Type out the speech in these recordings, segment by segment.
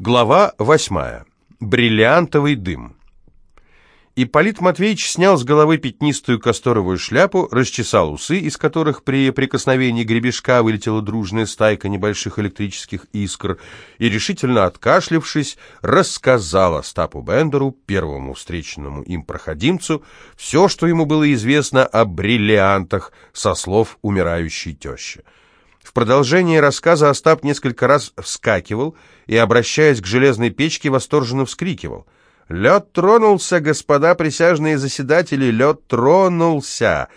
Глава восьмая. Бриллиантовый дым. Ипполит Матвеевич снял с головы пятнистую касторовую шляпу, расчесал усы, из которых при прикосновении гребешка вылетела дружная стайка небольших электрических искр, и, решительно откашлившись, рассказал Остапу Бендеру, первому встреченному им проходимцу, все, что ему было известно о бриллиантах со слов умирающей тещи. В продолжении рассказа Остап несколько раз вскакивал и, обращаясь к железной печке, восторженно вскрикивал. «Лед тронулся, господа присяжные заседатели, лед тронулся!»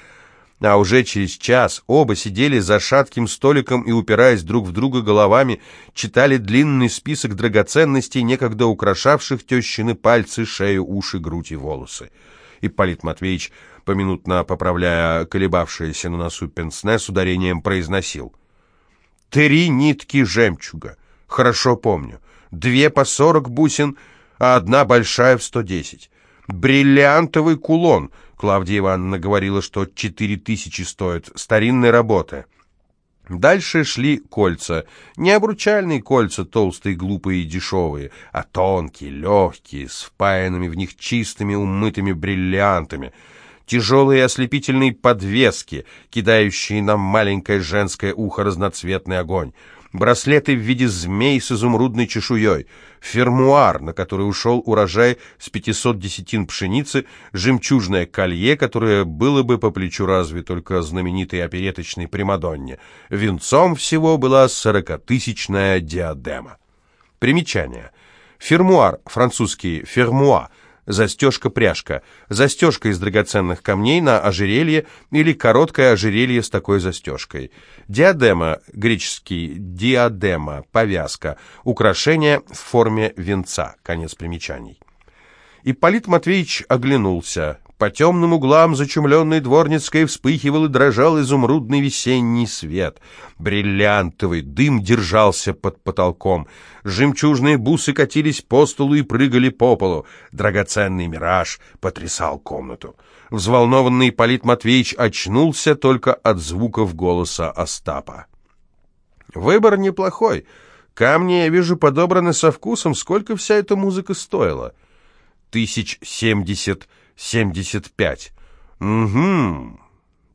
А уже через час оба сидели за шатким столиком и, упираясь друг в друга головами, читали длинный список драгоценностей, некогда украшавших тещины пальцы, шею, уши, грудь и волосы. Ипполит Матвеевич, поминутно поправляя колебавшееся на носу пенсне, с ударением произносил — Три нитки жемчуга. Хорошо помню. Две по сорок бусин, а одна большая в сто десять. Бриллиантовый кулон. Клавдия Ивановна говорила, что четыре тысячи стоит. Старинной работы. Дальше шли кольца. Не обручальные кольца, толстые, глупые и дешевые, а тонкие, легкие, с впаянными в них чистыми, умытыми бриллиантами — тяжелые ослепительные подвески, кидающие на маленькое женское ухо разноцветный огонь, браслеты в виде змей с изумрудной чешуей, фермуар, на который ушел урожай с 500 десятин пшеницы, жемчужное колье, которое было бы по плечу разве только знаменитой опереточной Примадонне. Венцом всего была сорокатысячная диадема. Примечание. Фермуар, французский «фермуа», застежка-пряжка, застежка из драгоценных камней на ожерелье или короткое ожерелье с такой застежкой. Диадема, греческий диадема, повязка, украшение в форме венца. Конец примечаний. Ипполит Матвеевич оглянулся. По темным углам зачумленной дворницкой вспыхивал и дрожал изумрудный весенний свет. Бриллиантовый дым держался под потолком. Жемчужные бусы катились по столу и прыгали по полу. Драгоценный мираж потрясал комнату. Взволнованный Полит Матвеевич очнулся только от звуков голоса Остапа. «Выбор неплохой. Камни, я вижу, подобраны со вкусом. Сколько вся эта музыка стоила?» «Тысяч семьдесят...» «Семьдесят пять». «Угу.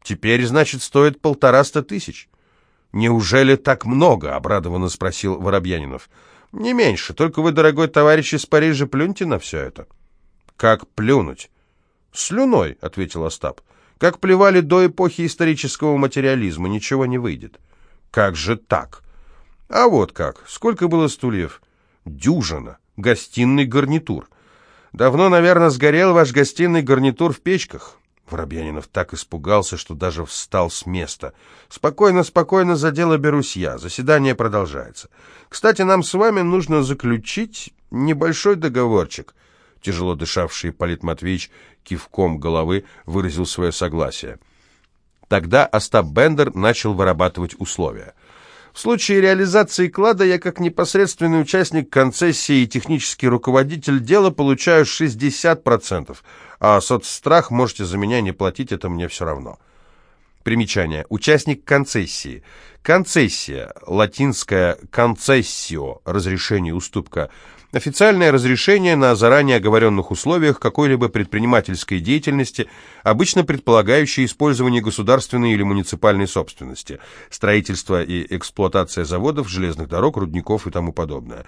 Теперь, значит, стоит полтораста тысяч». «Неужели так много?» — обрадованно спросил Воробьянинов. «Не меньше. Только вы, дорогой товарищ из Парижа, плюньте на все это». «Как плюнуть?» «Слюной», — ответил Остап. «Как плевали до эпохи исторического материализма, ничего не выйдет». «Как же так?» «А вот как. Сколько было стульев?» «Дюжина. Гостиный гарнитур. Давно, наверное, сгорел ваш гостиный гарнитур в печках». Воробьянинов так испугался, что даже встал с места. «Спокойно, спокойно, за дело берусь я. Заседание продолжается. Кстати, нам с вами нужно заключить небольшой договорчик». Тяжело дышавший Полит Матвеевич кивком головы выразил свое согласие. Тогда Остап Бендер начал вырабатывать условия – в случае реализации клада я как непосредственный участник концессии и технический руководитель дела получаю 60%, а соцстрах можете за меня не платить, это мне все равно. Примечание. Участник концессии. Концессия, латинское «концессио», разрешение, уступка – Официальное разрешение на заранее оговоренных условиях какой-либо предпринимательской деятельности, обычно предполагающее использование государственной или муниципальной собственности, строительство и эксплуатация заводов, железных дорог, рудников и тому подобное.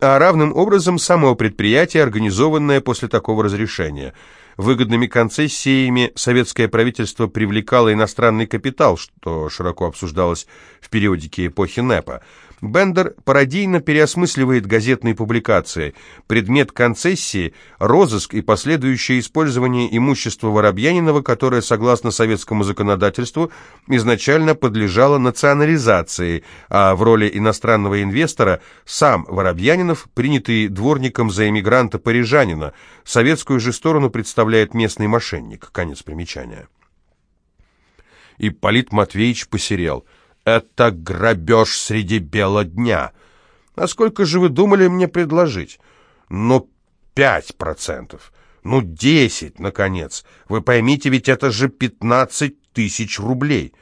А равным образом само предприятие, организованное после такого разрешения. Выгодными концессиями советское правительство привлекало иностранный капитал, что широко обсуждалось в периодике эпохи НЭПа. Бендер пародийно переосмысливает газетные публикации. Предмет концессии – розыск и последующее использование имущества Воробьянинова, которое, согласно советскому законодательству, изначально подлежало национализации, а в роли иностранного инвестора сам Воробьянинов, принятый дворником за эмигранта-парижанина, советскую же сторону представляет местный мошенник. Конец примечания. И Полит Матвеевич посерел – это грабеж среди бела дня. А сколько же вы думали мне предложить? Ну, пять процентов. Ну, десять, наконец. Вы поймите, ведь это же пятнадцать тысяч рублей.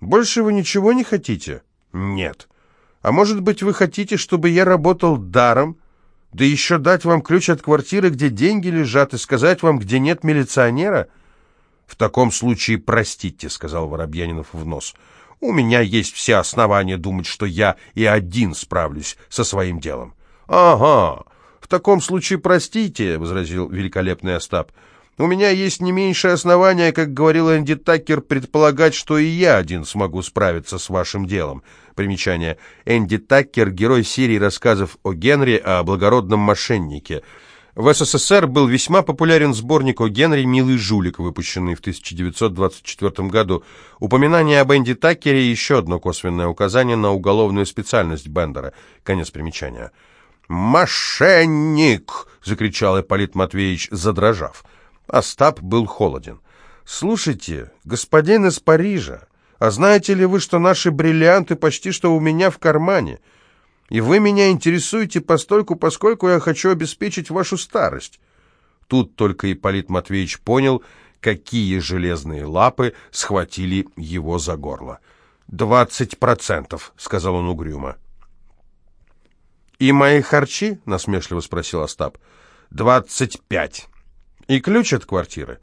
Больше вы ничего не хотите? Нет. А может быть, вы хотите, чтобы я работал даром? Да еще дать вам ключ от квартиры, где деньги лежат, и сказать вам, где нет милиционера? В таком случае простите, сказал Воробьянинов в нос. У меня есть все основания думать, что я и один справлюсь со своим делом. Ага, в таком случае простите, возразил великолепный Остап. У меня есть не меньшее основание, как говорил Энди Такер, предполагать, что и я один смогу справиться с вашим делом. Примечание. Энди Такер, герой серии рассказов о Генри, о благородном мошеннике. В СССР был весьма популярен сборник о Генри «Милый жулик», выпущенный в 1924 году. Упоминание об Энди Такере – еще одно косвенное указание на уголовную специальность Бендера. Конец примечания. «Мошенник!» – закричал Ипполит Матвеевич, задрожав. Остап был холоден. «Слушайте, господин из Парижа, а знаете ли вы, что наши бриллианты почти что у меня в кармане? И вы меня интересуете постольку, поскольку я хочу обеспечить вашу старость». Тут только Ипполит Матвеевич понял, какие железные лапы схватили его за горло. «Двадцать процентов», — сказал он угрюмо. «И мои харчи?» — насмешливо спросил Остап. «Двадцать пять». И ключ от квартиры?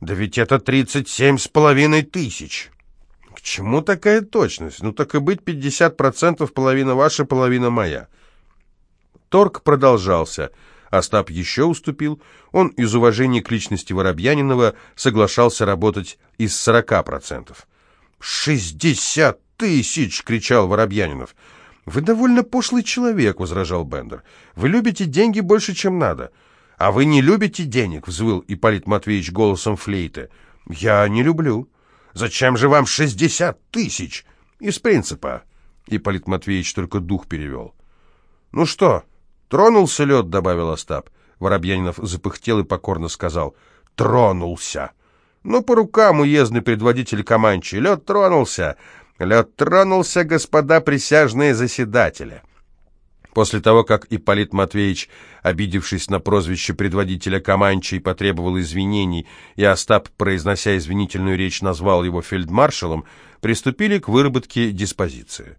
Да ведь это тридцать семь с половиной тысяч. Чему такая точность? Ну так и быть, пятьдесят процентов половина ваша, половина моя. Торг продолжался. Остап еще уступил. Он из уважения к личности Воробьянинова соглашался работать из сорока процентов. «Шестьдесят тысяч!» — кричал Воробьянинов. «Вы довольно пошлый человек», — возражал Бендер. «Вы любите деньги больше, чем надо. «А вы не любите денег?» — взвыл Ипполит Матвеевич голосом флейты. «Я не люблю». «Зачем же вам шестьдесят тысяч?» «Из принципа». Ипполит Матвеевич только дух перевел. «Ну что, тронулся лед?» — добавил Остап. Воробьянинов запыхтел и покорно сказал. «Тронулся». «Ну, по рукам, уездный предводитель Каманчи. Лед тронулся. Лед тронулся, господа присяжные заседатели». После того, как Ипполит Матвеевич, обидевшись на прозвище предводителя Каманчей, потребовал извинений, и Остап, произнося извинительную речь, назвал его фельдмаршалом, приступили к выработке диспозиции.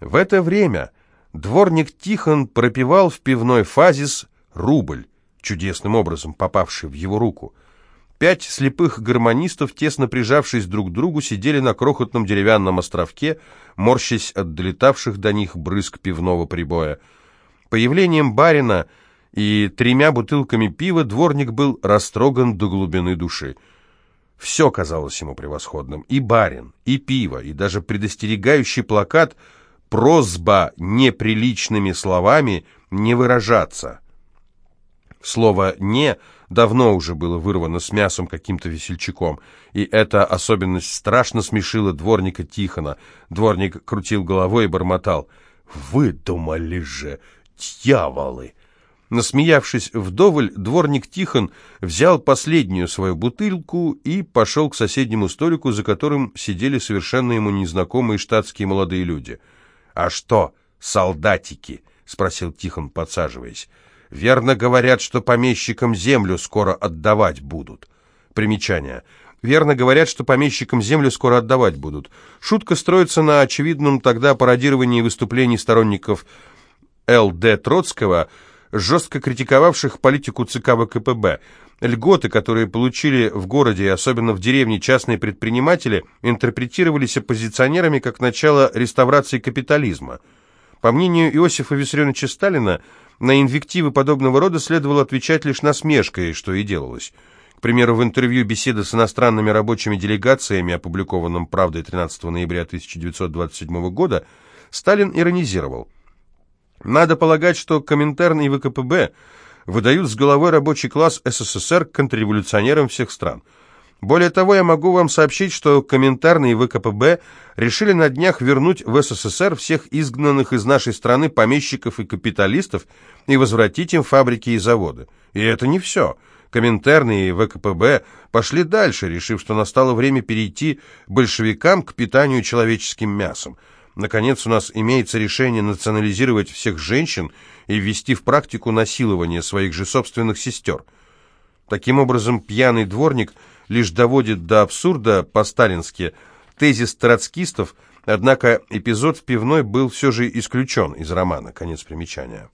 В это время дворник Тихон пропивал в пивной фазис рубль, чудесным образом попавший в его руку. Пять слепых гармонистов, тесно прижавшись друг к другу, сидели на крохотном деревянном островке, морщась от долетавших до них брызг пивного прибоя. Появлением барина и тремя бутылками пива дворник был растроган до глубины души. Все казалось ему превосходным. И барин, и пиво, и даже предостерегающий плакат «Просьба неприличными словами не выражаться». Слово «не» давно уже было вырвано с мясом каким-то весельчаком, и эта особенность страшно смешила дворника Тихона. Дворник крутил головой и бормотал. «Выдумали же, дьяволы!» Насмеявшись вдоволь, дворник Тихон взял последнюю свою бутылку и пошел к соседнему столику, за которым сидели совершенно ему незнакомые штатские молодые люди. «А что, солдатики?» — спросил Тихон, подсаживаясь. Верно говорят, что помещикам землю скоро отдавать будут. Примечание. Верно говорят, что помещикам землю скоро отдавать будут. Шутка строится на очевидном тогда пародировании выступлений сторонников Л.Д. Троцкого, жестко критиковавших политику ЦК ВКПБ. Льготы, которые получили в городе и особенно в деревне частные предприниматели, интерпретировались оппозиционерами как начало реставрации капитализма. По мнению Иосифа Виссарионовича Сталина, на инвективы подобного рода следовало отвечать лишь насмешкой, что и делалось. К примеру, в интервью «Беседы с иностранными рабочими делегациями», опубликованном «Правдой» 13 ноября 1927 года, Сталин иронизировал. «Надо полагать, что Коминтерн и ВКПБ выдают с головой рабочий класс СССР контрреволюционерам всех стран». Более того, я могу вам сообщить, что Коминтерн и ВКПБ решили на днях вернуть в СССР всех изгнанных из нашей страны помещиков и капиталистов и возвратить им фабрики и заводы. И это не все. Коминтерн и ВКПБ пошли дальше, решив, что настало время перейти большевикам к питанию человеческим мясом. Наконец, у нас имеется решение национализировать всех женщин и ввести в практику насилование своих же собственных сестер. Таким образом, пьяный дворник – лишь доводит до абсурда по-сталински тезис троцкистов, однако эпизод в пивной был все же исключен из романа. Конец примечания.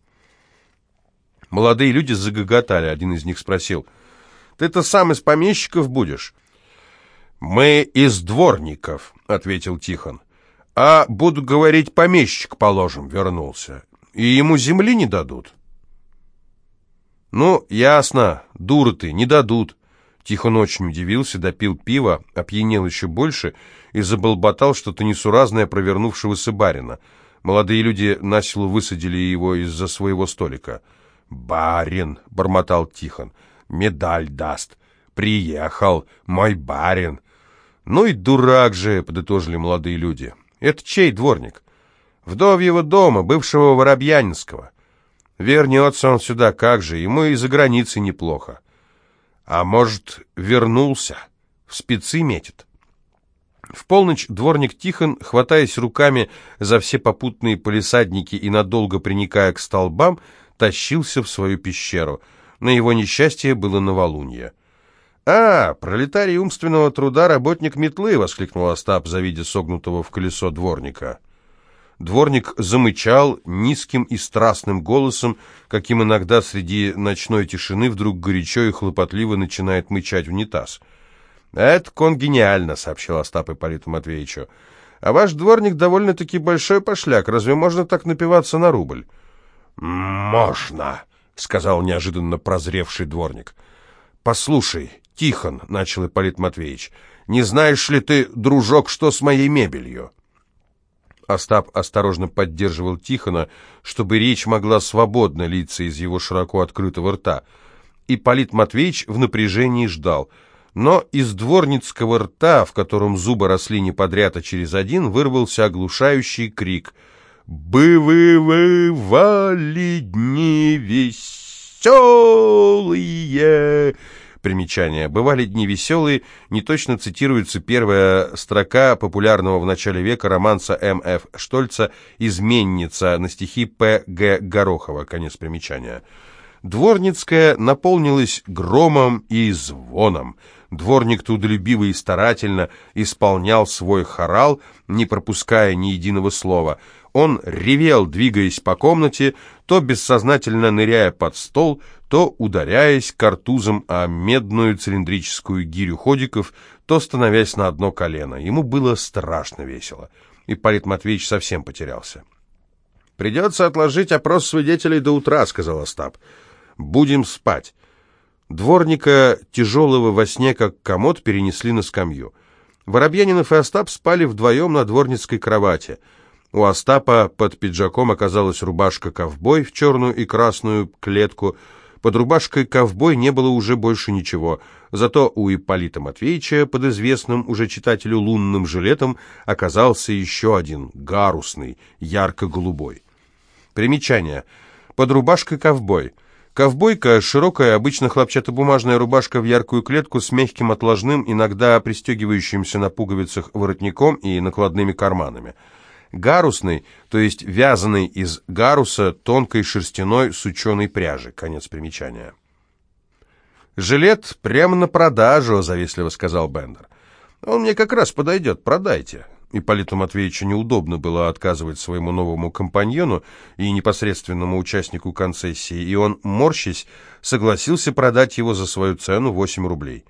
Молодые люди загоготали. Один из них спросил, «Ты-то сам из помещиков будешь?» «Мы из дворников», — ответил Тихон. «А, буду говорить, помещик, положим, вернулся. И ему земли не дадут». «Ну, ясно, дура ты, не дадут». Тихон очень удивился, допил пиво, опьянел еще больше и заболботал что-то несуразное провернувшегося барина. Молодые люди насилу высадили его из-за своего столика. «Барин!» — бормотал Тихон. «Медаль даст. Приехал. Мой барин!» «Ну и дурак же!» — подытожили молодые люди. «Это чей дворник?» «Вдовьего дома, бывшего Воробьянинского. Вернется он сюда, как же, ему и за границей неплохо. А может, вернулся? В спецы метит?» В полночь дворник Тихон, хватаясь руками за все попутные полисадники и надолго приникая к столбам, тащился в свою пещеру. На его несчастье было новолунье. «А, пролетарий умственного труда, работник метлы!» — воскликнул Остап, завидя согнутого в колесо дворника. Дворник замычал низким и страстным голосом, каким иногда среди ночной тишины вдруг горячо и хлопотливо начинает мычать унитаз. «Это конгениально», — сообщил Остап Ипполиту Матвеевичу. «А ваш дворник довольно-таки большой пошляк. Разве можно так напиваться на рубль?» «Можно», — сказал неожиданно прозревший дворник. «Послушай, Тихон», — начал Ипполит Матвеевич, — «не знаешь ли ты, дружок, что с моей мебелью?» Остап осторожно поддерживал Тихона, чтобы речь могла свободно литься из его широко открытого рта. Ипполит Матвеевич в напряжении ждал — но из дворницкого рта, в котором зубы росли не подряд, а через один, вырвался оглушающий крик «Бы-вы-вы-вали дни веселые!» Примечание. «Бывали дни веселые» неточно цитируется первая строка популярного в начале века романса М.Ф. Штольца «Изменница» на стихи П. Г. Горохова. Конец примечания. Дворницкая наполнилась громом и звоном. Дворник трудолюбиво и старательно исполнял свой хорал, не пропуская ни единого слова. Он ревел, двигаясь по комнате, то бессознательно ныряя под стол, то ударяясь картузом о медную цилиндрическую гирю ходиков, то становясь на одно колено. Ему было страшно весело. И Ипполит Матвеевич совсем потерялся. «Придется отложить опрос свидетелей до утра», — сказал Остап. «Будем спать». Дворника, тяжелого во сне, как комод, перенесли на скамью. Воробьянинов и Остап спали вдвоем на дворницкой кровати. У Остапа под пиджаком оказалась рубашка-ковбой в черную и красную клетку. Под рубашкой ковбой не было уже больше ничего. Зато у Ипполита Матвеевича под известным уже читателю лунным жилетом оказался еще один, гарусный, ярко-голубой. Примечание. Под рубашкой ковбой – Ковбойка – широкая, обычно хлопчатобумажная рубашка в яркую клетку с мягким отложным, иногда пристегивающимся на пуговицах воротником и накладными карманами. Гарусный, то есть вязаный из гаруса тонкой шерстяной сученой пряжи. Конец примечания. «Жилет прямо на продажу», – завистливо сказал Бендер. «Он мне как раз подойдет, продайте». Ипполиту Матвеевичу неудобно было отказывать своему новому компаньону и непосредственному участнику концессии, и он, морщись, согласился продать его за свою цену 8 рублей.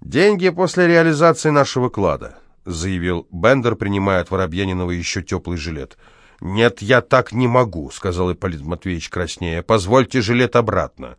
«Деньги после реализации нашего клада», — заявил Бендер, принимая от Воробьянинова еще теплый жилет. «Нет, я так не могу», — сказал Ипполит Матвеевич краснея. «Позвольте жилет обратно».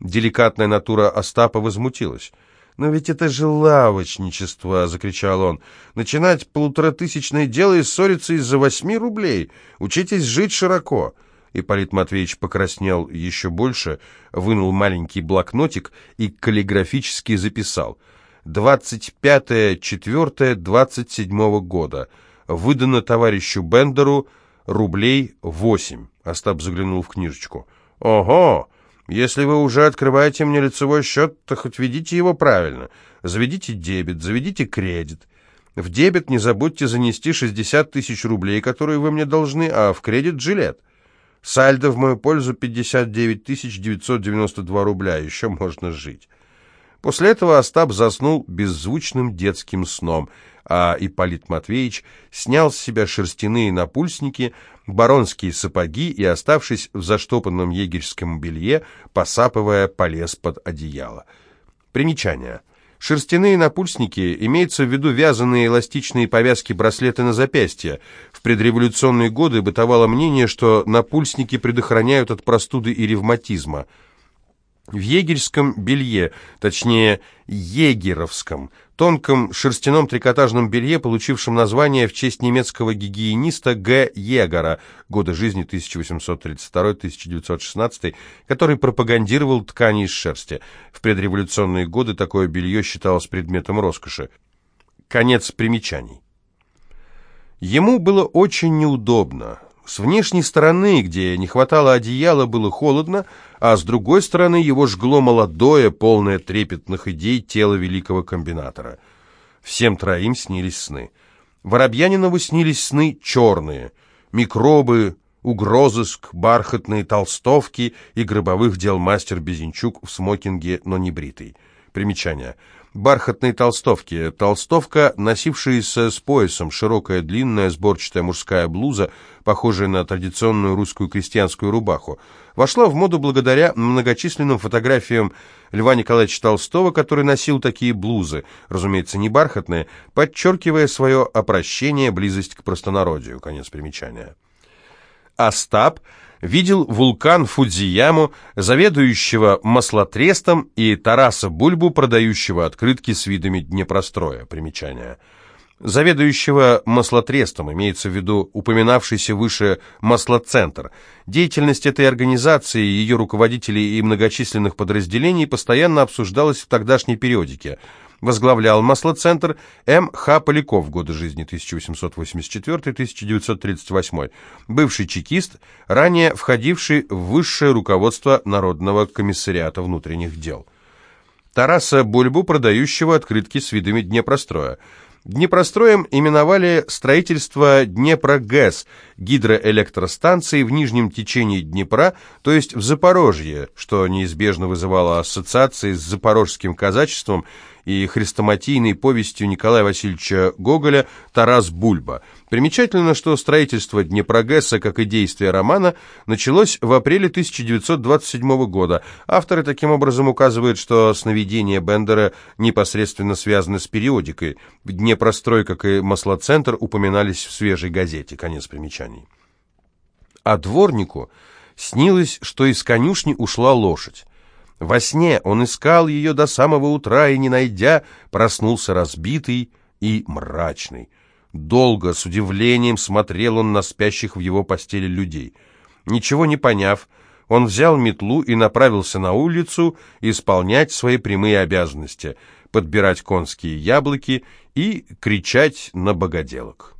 Деликатная натура Остапа возмутилась. «Но ведь это же лавочничество!» — закричал он. «Начинать полуторатысячное дело и ссориться из-за восьми рублей! Учитесь жить широко!» Ипполит Матвеевич покраснел еще больше, вынул маленький блокнотик и каллиграфически записал. «25.04.27 года. Выдано товарищу Бендеру рублей восемь». Остап заглянул в книжечку. «Ого! Если вы уже открываете мне лицевой счет, то хоть ведите его правильно. Заведите дебет, заведите кредит. В дебет не забудьте занести 60 тысяч рублей, которые вы мне должны, а в кредит жилет. Сальдо в мою пользу 59 992 рубля, еще можно жить. После этого Остап заснул беззвучным детским сном, а Ипполит Матвеевич снял с себя шерстяные напульсники, баронские сапоги и, оставшись в заштопанном егерском белье, посапывая, полез под одеяло. Примечание. Шерстяные напульсники имеются в виду вязаные эластичные повязки-браслеты на запястье. В предреволюционные годы бытовало мнение, что напульсники предохраняют от простуды и ревматизма. В егерском белье, точнее, егеровском, тонком шерстяном трикотажном белье, получившем название в честь немецкого гигиениста Г. Егора, годы жизни 1832-1916, который пропагандировал ткани из шерсти. В предреволюционные годы такое белье считалось предметом роскоши. Конец примечаний. Ему было очень неудобно. С внешней стороны, где не хватало одеяла, было холодно, а с другой стороны его жгло молодое, полное трепетных идей тело великого комбинатора. Всем троим снились сны. Воробьянинову снились сны черные, микробы, угрозыск, бархатные толстовки и гробовых дел мастер Безенчук в смокинге, но не бритый. Примечание – бархатные толстовки. Толстовка, носившаяся с поясом, широкая длинная сборчатая мужская блуза, похожая на традиционную русскую крестьянскую рубаху, вошла в моду благодаря многочисленным фотографиям Льва Николаевича Толстого, который носил такие блузы, разумеется, не бархатные, подчеркивая свое опрощение, близость к простонародию. Конец примечания. Остап видел вулкан Фудзияму, заведующего маслотрестом, и Тараса Бульбу, продающего открытки с видами Днепростроя. Примечание. Заведующего маслотрестом имеется в виду упоминавшийся выше маслоцентр. Деятельность этой организации, ее руководителей и многочисленных подразделений постоянно обсуждалась в тогдашней периодике – возглавлял маслоцентр М. Х. Поляков, годы жизни 1884-1938, бывший чекист, ранее входивший в высшее руководство Народного комиссариата внутренних дел. Тараса Бульбу, продающего открытки с видами Днепростроя. Днепростроем именовали строительство Днепрогэс, гидроэлектростанции в нижнем течении Днепра, то есть в Запорожье, что неизбежно вызывало ассоциации с запорожским казачеством и хрестоматийной повестью Николая Васильевича Гоголя «Тарас Бульба». Примечательно, что строительство Днепрогесса, как и действие романа, началось в апреле 1927 года. Авторы таким образом указывают, что сновидения Бендера непосредственно связаны с периодикой. Днепрострой, как и Маслоцентр, упоминались в свежей газете. Конец примечаний. А дворнику снилось, что из конюшни ушла лошадь. Во сне он искал ее до самого утра и, не найдя, проснулся разбитый и мрачный. Долго, с удивлением, смотрел он на спящих в его постели людей. Ничего не поняв, он взял метлу и направился на улицу исполнять свои прямые обязанности — подбирать конские яблоки и кричать на богоделок.